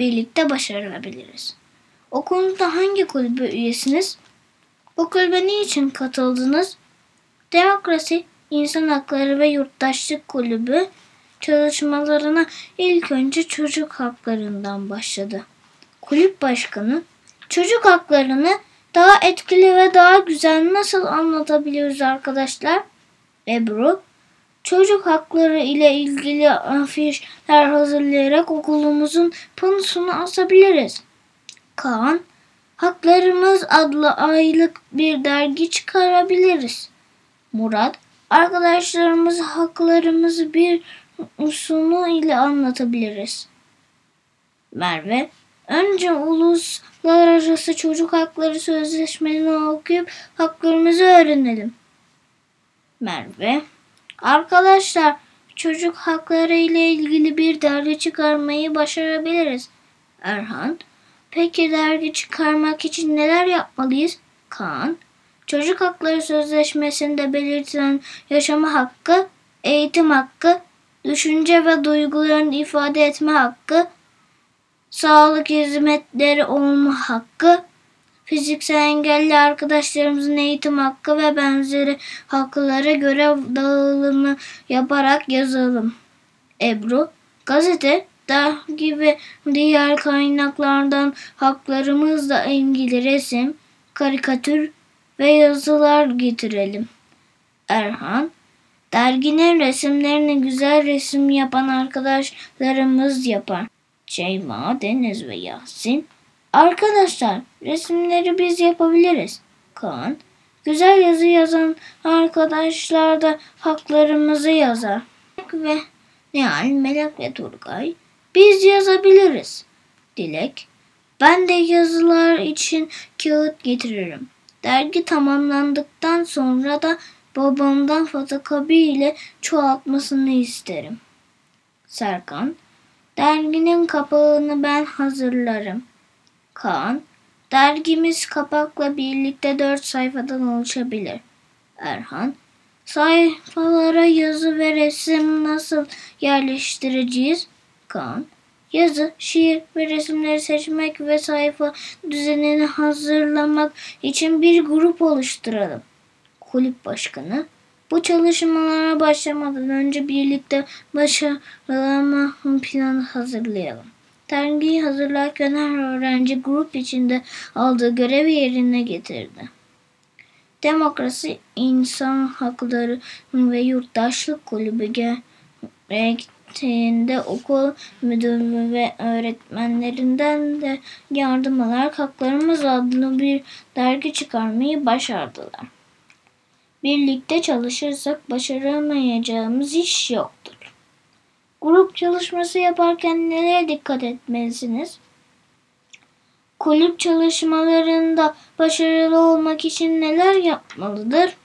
birlikte başarabiliriz. Okulunuzda hangi kulübe üyesiniz? Bu kulübe niçin katıldınız? Demokrasi, İnsan Hakları ve Yurttaşlık Kulübü çalışmalarına ilk önce çocuk haklarından başladı. Kulüp başkanı, çocuk haklarını daha etkili ve daha güzel nasıl anlatabiliriz arkadaşlar? Ebru, çocuk hakları ile ilgili afişler hazırlayarak okulumuzun panosunu asabiliriz. Kaan, Haklarımız adlı aylık bir dergi çıkarabiliriz. Murat, arkadaşlarımız haklarımızı bir sunu ile anlatabiliriz. Merve, önce uluslararası çocuk hakları sözleşmelerini okuyup haklarımızı öğrenelim. Merve, arkadaşlar çocuk hakları ile ilgili bir dergi çıkarmayı başarabiliriz. Erhan, peki dergi çıkarmak için neler yapmalıyız? Kaan, çocuk hakları sözleşmesinde belirtilen yaşama hakkı, eğitim hakkı, düşünce ve duygularını ifade etme hakkı, sağlık hizmetleri olma hakkı, fiziksel engelli arkadaşlarımızın eğitim hakkı ve benzeri haklara görev dağılımı yaparak yazalım. Ebru, gazete, dergi ve diğer kaynaklardan haklarımızla ilgili resim, karikatür ve yazılar getirelim. Erhan, derginin resimlerini güzel resim yapan arkadaşlarımız yapar. Şeyma, Deniz ve Yasin, arkadaşlar resimleri biz yapabiliriz. Kaan, güzel yazı yazan arkadaşlar da haklarımızı yazar. Ve Nihal, Melek ve Turgay, biz yazabiliriz. Dilek, ben de yazılar için kağıt getiririm. Dergi tamamlandıktan sonra da babamdan fotokopi ile çoğaltmasını isterim. Serkan, derginin kapağını ben hazırlarım. Kaan, dergimiz kapakla birlikte dört sayfadan oluşabilir. Erhan, sayfalara yazı ve resim nasıl yerleştireceğiz? Kaan, yazı, şiir ve resimleri seçmek ve sayfa düzenini hazırlamak için bir grup oluşturalım. Kulüp başkanı, bu çalışmalara başlamadan önce birlikte başarılama planı hazırlayalım. Dergiyi hazırlarken her öğrenci grup içinde aldığı görevi yerine getirdi. Demokrasi, İnsan Hakları ve Yurttaşlık Kulübü gerektiğinde okul müdürü ve öğretmenlerinden de yardım alarak Haklarımız adlı bir dergi çıkarmayı başardılar. Birlikte çalışırsak başaramayacağımız iş yoktur. Grup çalışması yaparken nelere dikkat etmelisiniz? Kulüp çalışmalarında başarılı olmak için neler yapmalıdır?